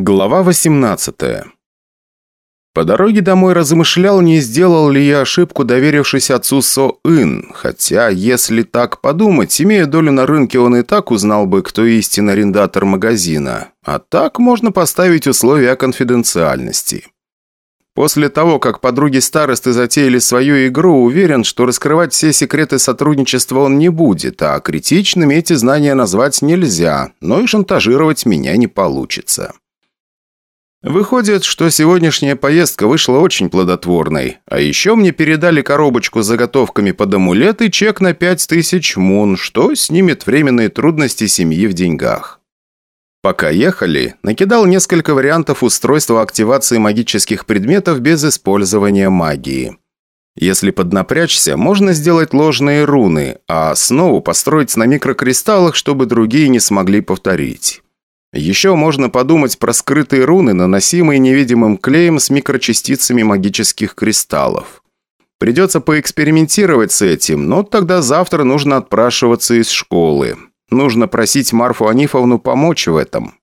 Глава 18 По дороге домой размышлял, не сделал ли я ошибку, доверившись отцу Со-Ин, хотя, если так подумать, имея долю на рынке, он и так узнал бы, кто истинный арендатор магазина, а так можно поставить условия конфиденциальности. После того, как подруги старосты затеяли свою игру, уверен, что раскрывать все секреты сотрудничества он не будет, а критичными эти знания назвать нельзя, но и шантажировать меня не получится. Выходит, что сегодняшняя поездка вышла очень плодотворной. А еще мне передали коробочку с заготовками под амулет и чек на 5000 мун, что снимет временные трудности семьи в деньгах. Пока ехали, накидал несколько вариантов устройства активации магических предметов без использования магии. Если поднапрячься, можно сделать ложные руны, а основу построить на микрокристаллах, чтобы другие не смогли повторить. Еще можно подумать про скрытые руны, наносимые невидимым клеем с микрочастицами магических кристаллов. Придется поэкспериментировать с этим, но тогда завтра нужно отпрашиваться из школы. Нужно просить Марфу Анифовну помочь в этом.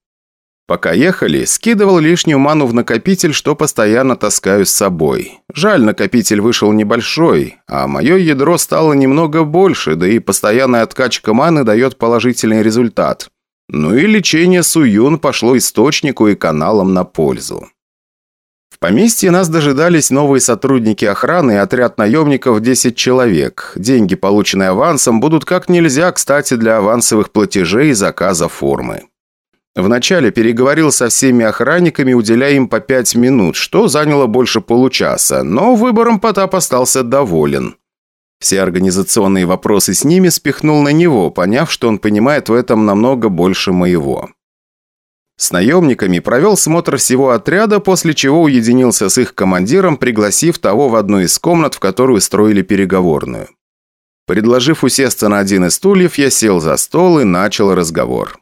Пока ехали, скидывал лишнюю ману в накопитель, что постоянно таскаю с собой. Жаль, накопитель вышел небольшой, а мое ядро стало немного больше, да и постоянная откачка маны дает положительный результат. Ну и лечение Суюн пошло источнику и каналам на пользу. В поместье нас дожидались новые сотрудники охраны и отряд наемников 10 человек. Деньги, полученные авансом, будут как нельзя кстати для авансовых платежей и заказа формы. Вначале переговорил со всеми охранниками, уделяя им по 5 минут, что заняло больше получаса, но выбором Потап остался доволен. Все организационные вопросы с ними спихнул на него, поняв, что он понимает в этом намного больше моего. С наемниками провел смотр всего отряда, после чего уединился с их командиром, пригласив того в одну из комнат, в которую строили переговорную. Предложив усесться на один из стульев, я сел за стол и начал разговор.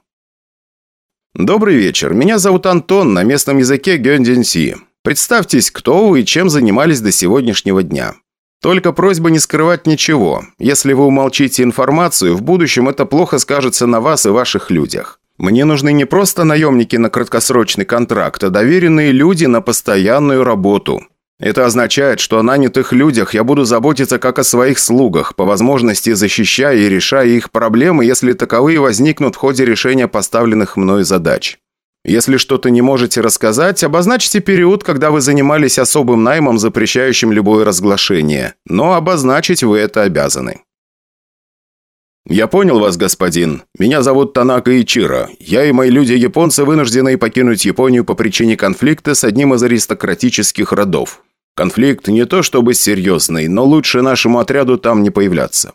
«Добрый вечер. Меня зовут Антон, на местном языке Гёндинси. Представьтесь, кто вы и чем занимались до сегодняшнего дня. Только просьба не скрывать ничего. Если вы умолчите информацию, в будущем это плохо скажется на вас и ваших людях. Мне нужны не просто наемники на краткосрочный контракт, а доверенные люди на постоянную работу. Это означает, что о нанятых людях я буду заботиться как о своих слугах, по возможности защищая и решая их проблемы, если таковые возникнут в ходе решения поставленных мною задач. Если что-то не можете рассказать, обозначьте период, когда вы занимались особым наймом, запрещающим любое разглашение. Но обозначить вы это обязаны. «Я понял вас, господин. Меня зовут Танака Ичиро. Я и мои люди-японцы вынуждены покинуть Японию по причине конфликта с одним из аристократических родов. Конфликт не то чтобы серьезный, но лучше нашему отряду там не появляться.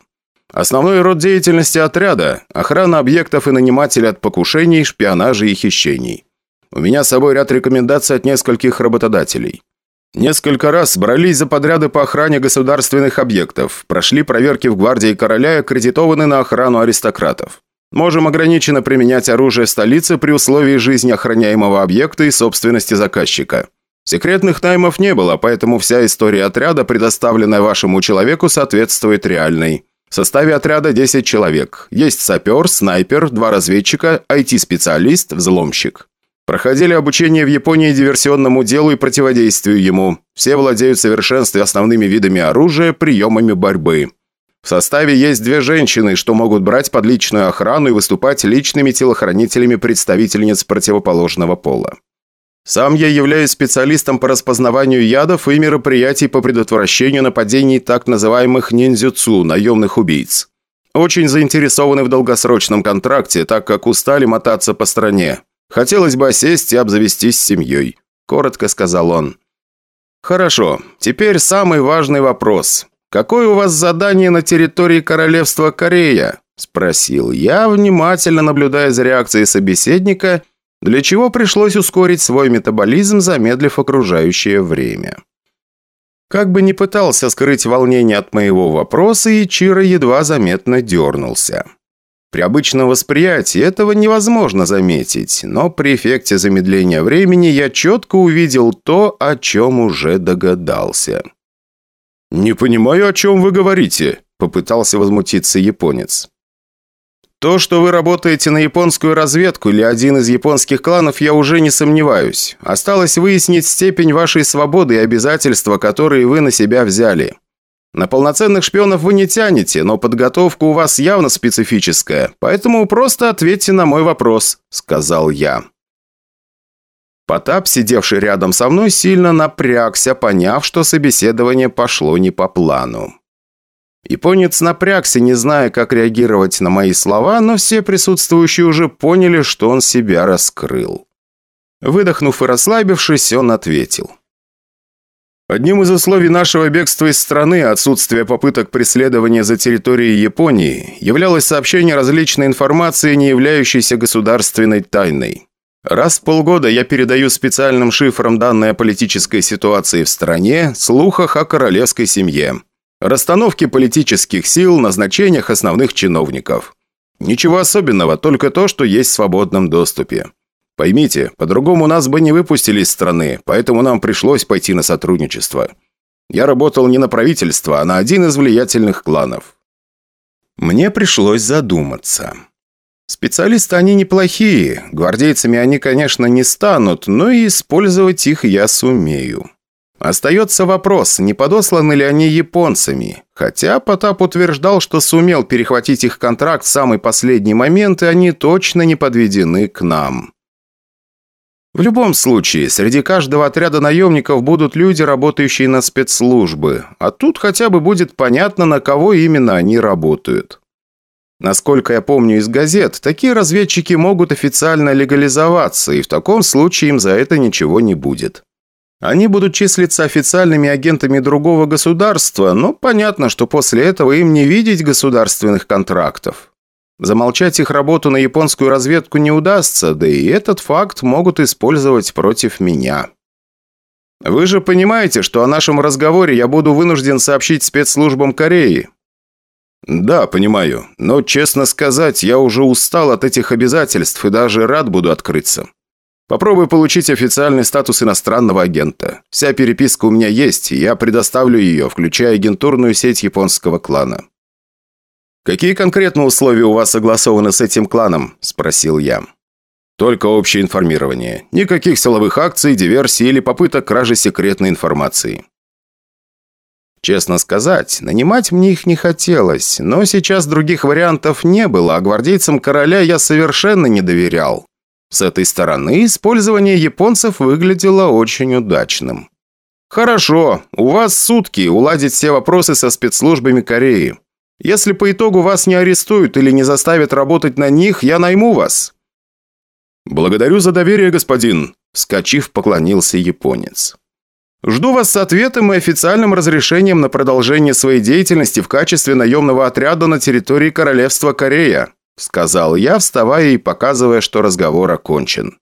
Основной род деятельности отряда – охрана объектов и нанимателя от покушений, шпионажа и хищений. У меня с собой ряд рекомендаций от нескольких работодателей. Несколько раз брались за подряды по охране государственных объектов, прошли проверки в гвардии короля и аккредитованы на охрану аристократов. Можем ограниченно применять оружие в столице при условии жизни охраняемого объекта и собственности заказчика. Секретных наймов не было, поэтому вся история отряда, предоставленная вашему человеку, соответствует реальной. В составе отряда 10 человек. Есть сапер, снайпер, два разведчика, IT-специалист, взломщик. Проходили обучение в Японии диверсионному делу и противодействию ему. Все владеют в основными видами оружия, приемами борьбы. В составе есть две женщины, что могут брать под личную охрану и выступать личными телохранителями представительниц противоположного пола. Сам я являюсь специалистом по распознаванию ядов и мероприятий по предотвращению нападений так называемых ниндзюцу, наемных убийц. Очень заинтересованы в долгосрочном контракте, так как устали мотаться по стране. Хотелось бы осесть и обзавестись семьей», – коротко сказал он. «Хорошо, теперь самый важный вопрос. Какое у вас задание на территории Королевства Корея?» – спросил я, внимательно наблюдая за реакцией собеседника – для чего пришлось ускорить свой метаболизм, замедлив окружающее время. Как бы ни пытался скрыть волнение от моего вопроса, Ичиро едва заметно дернулся. При обычном восприятии этого невозможно заметить, но при эффекте замедления времени я четко увидел то, о чем уже догадался. «Не понимаю, о чем вы говорите», – попытался возмутиться японец. То, что вы работаете на японскую разведку или один из японских кланов, я уже не сомневаюсь. Осталось выяснить степень вашей свободы и обязательства, которые вы на себя взяли. На полноценных шпионов вы не тянете, но подготовка у вас явно специфическая, поэтому просто ответьте на мой вопрос», – сказал я. Потап, сидевший рядом со мной, сильно напрягся, поняв, что собеседование пошло не по плану. Японец напрягся, не зная, как реагировать на мои слова, но все присутствующие уже поняли, что он себя раскрыл. Выдохнув и расслабившись, он ответил. Одним из условий нашего бегства из страны, отсутствие попыток преследования за территорией Японии, являлось сообщение различной информации, не являющейся государственной тайной. Раз в полгода я передаю специальным шифром данные о политической ситуации в стране, слухах о королевской семье, расстановке политических сил, назначениях основных чиновников. Ничего особенного, только то, что есть в свободном доступе. Поймите, по-другому нас бы не выпустили из страны, поэтому нам пришлось пойти на сотрудничество. Я работал не на правительство, а на один из влиятельных кланов. Мне пришлось задуматься. Специалисты они неплохие, гвардейцами они, конечно, не станут, но и использовать их я сумею. Остается вопрос, не подосланы ли они японцами. Хотя Потап утверждал, что сумел перехватить их контракт в самый последний момент, и они точно не подведены к нам. В любом случае, среди каждого отряда наемников будут люди, работающие на спецслужбы, а тут хотя бы будет понятно, на кого именно они работают. Насколько я помню из газет, такие разведчики могут официально легализоваться, и в таком случае им за это ничего не будет. Они будут числиться официальными агентами другого государства, но понятно, что после этого им не видеть государственных контрактов. Замолчать их работу на японскую разведку не удастся, да и этот факт могут использовать против меня. Вы же понимаете, что о нашем разговоре я буду вынужден сообщить спецслужбам Кореи. Да, понимаю, но, честно сказать, я уже устал от этих обязательств и даже рад буду открыться. Попробуй получить официальный статус иностранного агента. Вся переписка у меня есть, и я предоставлю ее, включая агентурную сеть японского клана. «Какие конкретно условия у вас согласованы с этим кланом?» – спросил я. «Только общее информирование. Никаких силовых акций, диверсий или попыток кражи секретной информации». Честно сказать, нанимать мне их не хотелось, но сейчас других вариантов не было, а гвардейцам короля я совершенно не доверял. С этой стороны использование японцев выглядело очень удачным. «Хорошо, у вас сутки уладить все вопросы со спецслужбами Кореи. Если по итогу вас не арестуют или не заставят работать на них, я найму вас». «Благодарю за доверие, господин», – вскочив, поклонился японец. «Жду вас с ответом и официальным разрешением на продолжение своей деятельности в качестве наемного отряда на территории Королевства Корея», – сказал я, вставая и показывая, что разговор окончен.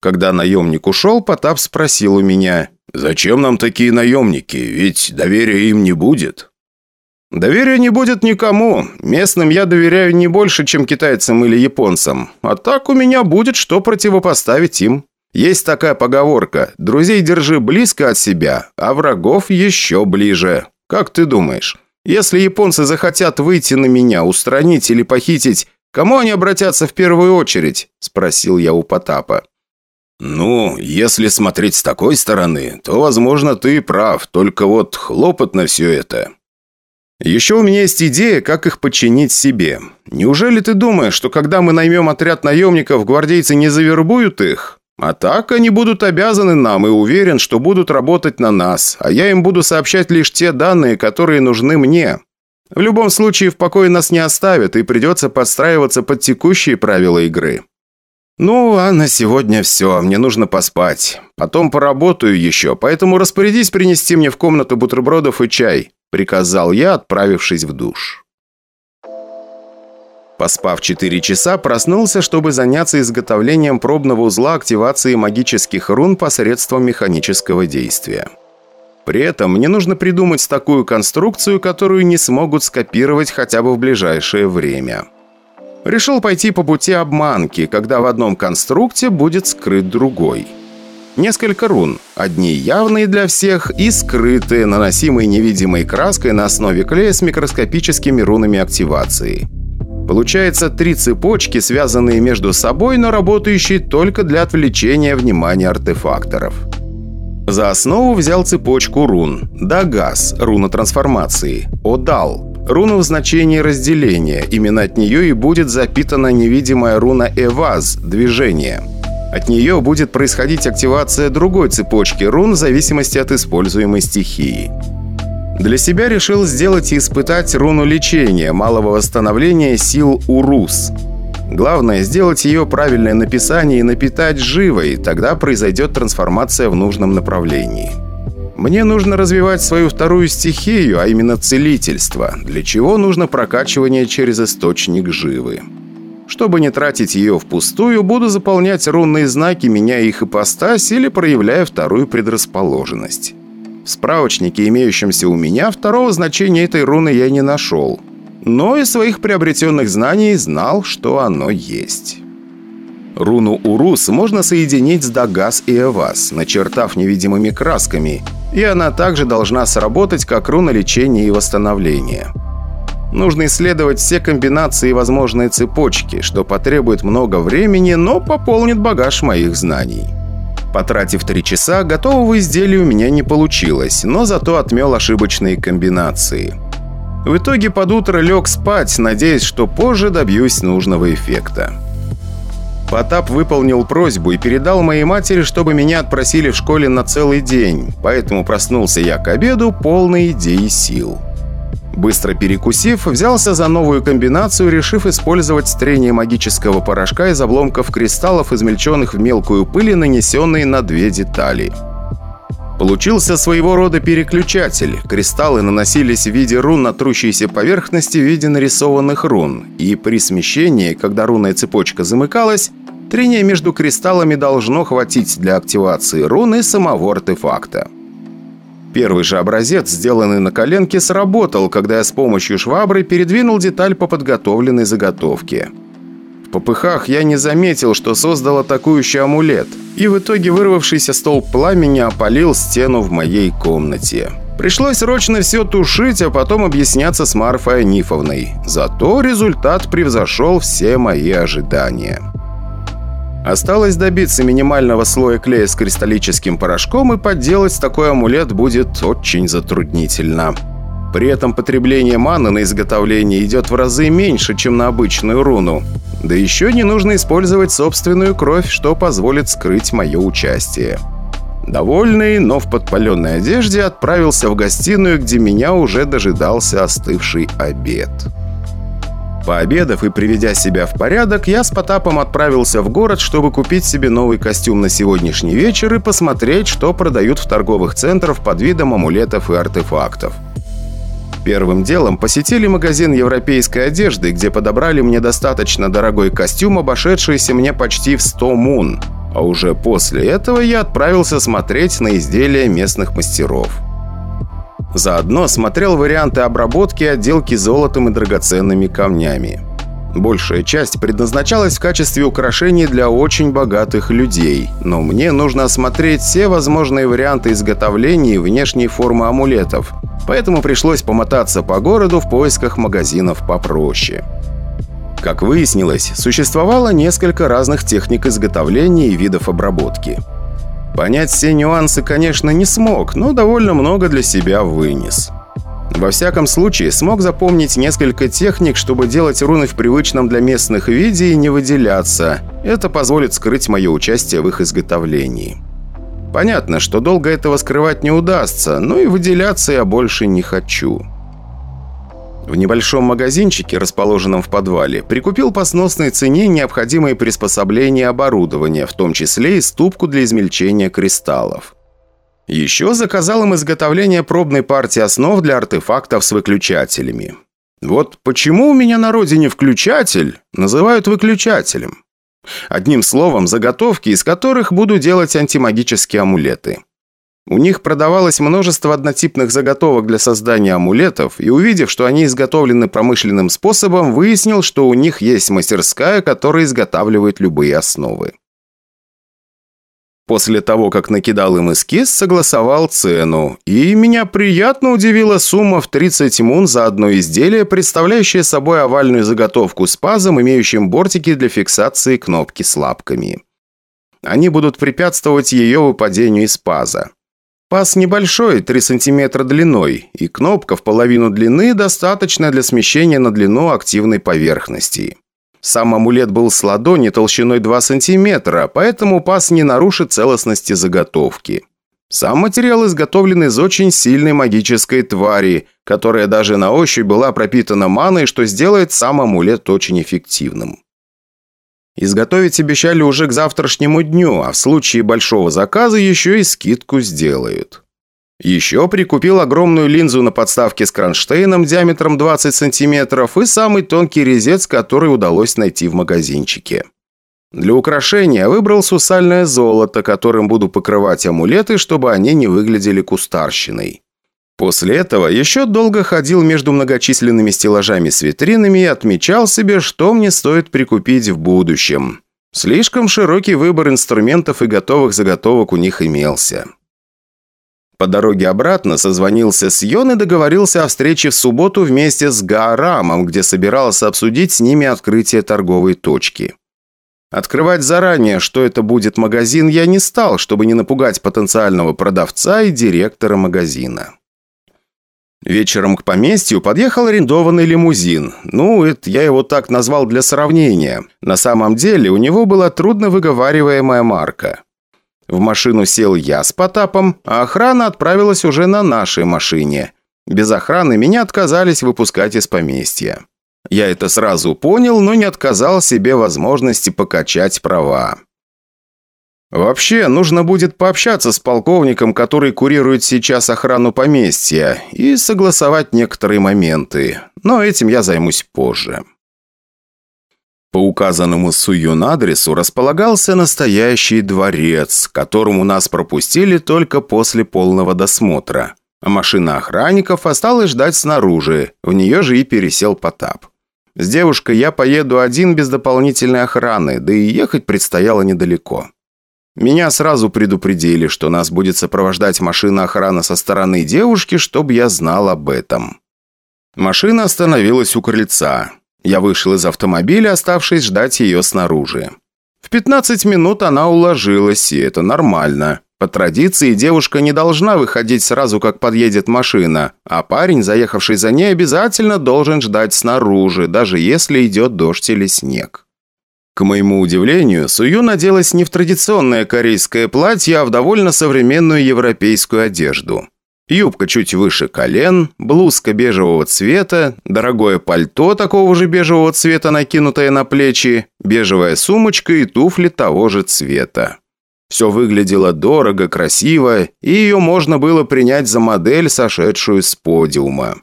Когда наемник ушел, Потап спросил у меня, «Зачем нам такие наемники? Ведь доверия им не будет». Доверия не будет никому. Местным я доверяю не больше, чем китайцам или японцам. А так у меня будет что противопоставить им. Есть такая поговорка «Друзей держи близко от себя, а врагов еще ближе». Как ты думаешь, если японцы захотят выйти на меня, устранить или похитить, кому они обратятся в первую очередь?» – спросил я у Потапа. «Ну, если смотреть с такой стороны, то, возможно, ты прав, только вот хлопот на все это. Еще у меня есть идея, как их подчинить себе. Неужели ты думаешь, что когда мы наймем отряд наемников, гвардейцы не завербуют их? А так они будут обязаны нам и уверен, что будут работать на нас, а я им буду сообщать лишь те данные, которые нужны мне. В любом случае в покое нас не оставят и придется подстраиваться под текущие правила игры. Ну, а на сегодня все, мне нужно поспать. Потом поработаю еще, поэтому распорядись принести мне в комнату бутербродов и чай приказал я, отправившись в душ. Поспав 4 часа, проснулся, чтобы заняться изготовлением пробного узла активации магических рун посредством механического действия. При этом мне нужно придумать такую конструкцию, которую не смогут скопировать хотя бы в ближайшее время. Решил пойти по пути обманки, когда в одном конструкте будет скрыт другой – Несколько рун. Одни явные для всех и скрытые, наносимые невидимой краской на основе клея с микроскопическими рунами активации. Получается три цепочки, связанные между собой, но работающие только для отвлечения внимания артефакторов. За основу взял цепочку рун. Дагас – руна трансформации. Одал – руна в значении разделения. Именно от нее и будет запитана невидимая руна Эваз – движение. От нее будет происходить активация другой цепочки рун в зависимости от используемой стихии. Для себя решил сделать и испытать руну лечения, малого восстановления сил Урус. Главное, сделать ее правильное написание и напитать живой, тогда произойдет трансформация в нужном направлении. Мне нужно развивать свою вторую стихию, а именно целительство, для чего нужно прокачивание через источник живы. Чтобы не тратить ее впустую, буду заполнять рунные знаки, меняя их ипостась или проявляя вторую предрасположенность. В справочнике, имеющемся у меня, второго значения этой руны я не нашел. Но из своих приобретенных знаний знал, что оно есть. Руну Урус можно соединить с Дагас и Эвас, начертав невидимыми красками, и она также должна сработать как руна лечения и восстановления. Нужно исследовать все комбинации и возможные цепочки, что потребует много времени, но пополнит багаж моих знаний. Потратив три часа, готового изделия у меня не получилось, но зато отмел ошибочные комбинации. В итоге под утро лег спать, надеясь, что позже добьюсь нужного эффекта. Потап выполнил просьбу и передал моей матери, чтобы меня отпросили в школе на целый день, поэтому проснулся я к обеду полной идеи сил. Быстро перекусив, взялся за новую комбинацию, решив использовать стрение магического порошка из обломков кристаллов, измельченных в мелкую пыль нанесенные на две детали. Получился своего рода переключатель. Кристаллы наносились в виде рун на трущейся поверхности в виде нарисованных рун. И при смещении, когда рунная цепочка замыкалась, трения между кристаллами должно хватить для активации руны самого артефакта. Первый же образец, сделанный на коленке, сработал, когда я с помощью швабры передвинул деталь по подготовленной заготовке. В попыхах я не заметил, что создал атакующий амулет, и в итоге вырвавшийся столб пламени опалил стену в моей комнате. Пришлось срочно все тушить, а потом объясняться с Марфой Анифовной. Зато результат превзошел все мои ожидания. Осталось добиться минимального слоя клея с кристаллическим порошком и подделать такой амулет будет очень затруднительно. При этом потребление маны на изготовление идет в разы меньше, чем на обычную руну. Да еще не нужно использовать собственную кровь, что позволит скрыть мое участие. Довольный, но в подпаленной одежде отправился в гостиную, где меня уже дожидался остывший обед. Пообедав и приведя себя в порядок, я с Потапом отправился в город, чтобы купить себе новый костюм на сегодняшний вечер и посмотреть, что продают в торговых центрах под видом амулетов и артефактов. Первым делом посетили магазин европейской одежды, где подобрали мне достаточно дорогой костюм, обошедшийся мне почти в 100 мун. А уже после этого я отправился смотреть на изделия местных мастеров. Заодно смотрел варианты обработки и отделки золотом и драгоценными камнями. Большая часть предназначалась в качестве украшений для очень богатых людей, но мне нужно осмотреть все возможные варианты изготовления и внешней формы амулетов, поэтому пришлось помотаться по городу в поисках магазинов попроще. Как выяснилось, существовало несколько разных техник изготовления и видов обработки – Понять все нюансы, конечно, не смог, но довольно много для себя вынес. Во всяком случае, смог запомнить несколько техник, чтобы делать руны в привычном для местных виде и не выделяться. Это позволит скрыть мое участие в их изготовлении. Понятно, что долго этого скрывать не удастся, но и выделяться я больше не хочу. В небольшом магазинчике, расположенном в подвале, прикупил по сносной цене необходимые приспособления оборудования, в том числе и ступку для измельчения кристаллов. Еще заказал им изготовление пробной партии основ для артефактов с выключателями. Вот почему у меня на родине включатель называют выключателем. Одним словом, заготовки, из которых буду делать антимагические амулеты. У них продавалось множество однотипных заготовок для создания амулетов, и увидев, что они изготовлены промышленным способом, выяснил, что у них есть мастерская, которая изготавливает любые основы. После того, как накидал им эскиз, согласовал цену. И меня приятно удивила сумма в 30 мун за одно изделие, представляющее собой овальную заготовку с пазом, имеющим бортики для фиксации кнопки с лапками. Они будут препятствовать ее выпадению из паза. Паз небольшой, 3 см длиной, и кнопка в половину длины достаточно для смещения на длину активной поверхности. Сам амулет был с ладони толщиной 2 см, поэтому паз не нарушит целостности заготовки. Сам материал изготовлен из очень сильной магической твари, которая даже на ощупь была пропитана маной, что сделает сам амулет очень эффективным. Изготовить обещали уже к завтрашнему дню, а в случае большого заказа еще и скидку сделают. Еще прикупил огромную линзу на подставке с кронштейном диаметром 20 сантиметров и самый тонкий резец, который удалось найти в магазинчике. Для украшения выбрал сусальное золото, которым буду покрывать амулеты, чтобы они не выглядели кустарщиной. После этого еще долго ходил между многочисленными стеллажами с витринами и отмечал себе, что мне стоит прикупить в будущем. Слишком широкий выбор инструментов и готовых заготовок у них имелся. По дороге обратно созвонился с Йон и договорился о встрече в субботу вместе с Гаарамом, где собирался обсудить с ними открытие торговой точки. Открывать заранее, что это будет магазин, я не стал, чтобы не напугать потенциального продавца и директора магазина. Вечером к поместью подъехал арендованный лимузин. Ну, это я его так назвал для сравнения. На самом деле у него была трудно выговариваемая марка. В машину сел я с Потапом, а охрана отправилась уже на нашей машине. Без охраны меня отказались выпускать из поместья. Я это сразу понял, но не отказал себе возможности покачать права. Вообще, нужно будет пообщаться с полковником, который курирует сейчас охрану поместья, и согласовать некоторые моменты. Но этим я займусь позже. По указанному Суюн адресу располагался настоящий дворец, которому нас пропустили только после полного досмотра. А машина охранников осталась ждать снаружи, в нее же и пересел Потап. С девушкой я поеду один без дополнительной охраны, да и ехать предстояло недалеко. Меня сразу предупредили, что нас будет сопровождать машина охраны со стороны девушки, чтобы я знал об этом. Машина остановилась у крыльца. Я вышел из автомобиля, оставшись ждать ее снаружи. В 15 минут она уложилась, и это нормально. По традиции девушка не должна выходить сразу, как подъедет машина, а парень, заехавший за ней, обязательно должен ждать снаружи, даже если идет дождь или снег. К моему удивлению, Сую наделась не в традиционное корейское платье, а в довольно современную европейскую одежду. Юбка чуть выше колен, блузка бежевого цвета, дорогое пальто такого же бежевого цвета, накинутое на плечи, бежевая сумочка и туфли того же цвета. Все выглядело дорого, красиво, и ее можно было принять за модель, сошедшую с подиума.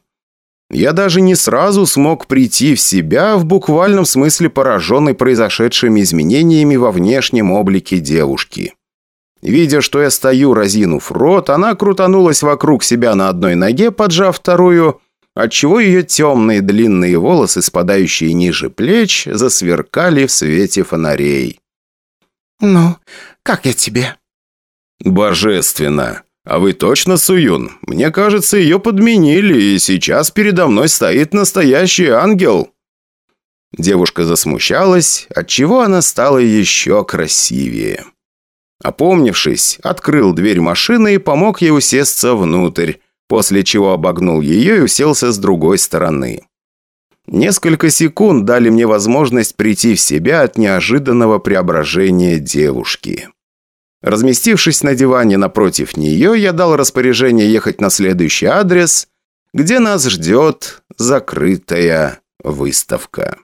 Я даже не сразу смог прийти в себя, в буквальном смысле пораженный произошедшими изменениями во внешнем облике девушки. Видя, что я стою, разинув рот, она крутанулась вокруг себя на одной ноге, поджав вторую, отчего ее темные длинные волосы, спадающие ниже плеч, засверкали в свете фонарей. «Ну, как я тебе?» «Божественно! «А вы точно Суюн? Мне кажется, ее подменили, и сейчас передо мной стоит настоящий ангел». Девушка засмущалась, отчего она стала еще красивее. Опомнившись, открыл дверь машины и помог ей усесться внутрь, после чего обогнул ее и уселся с другой стороны. Несколько секунд дали мне возможность прийти в себя от неожиданного преображения девушки. Разместившись на диване напротив нее, я дал распоряжение ехать на следующий адрес, где нас ждет закрытая выставка.